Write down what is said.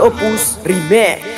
Opus Remix